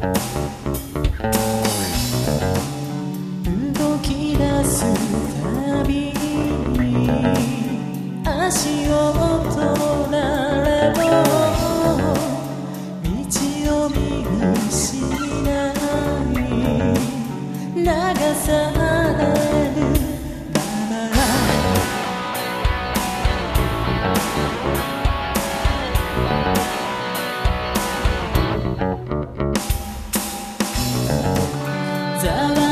動き出すたびに足を取られも道を見失い長さ Dada.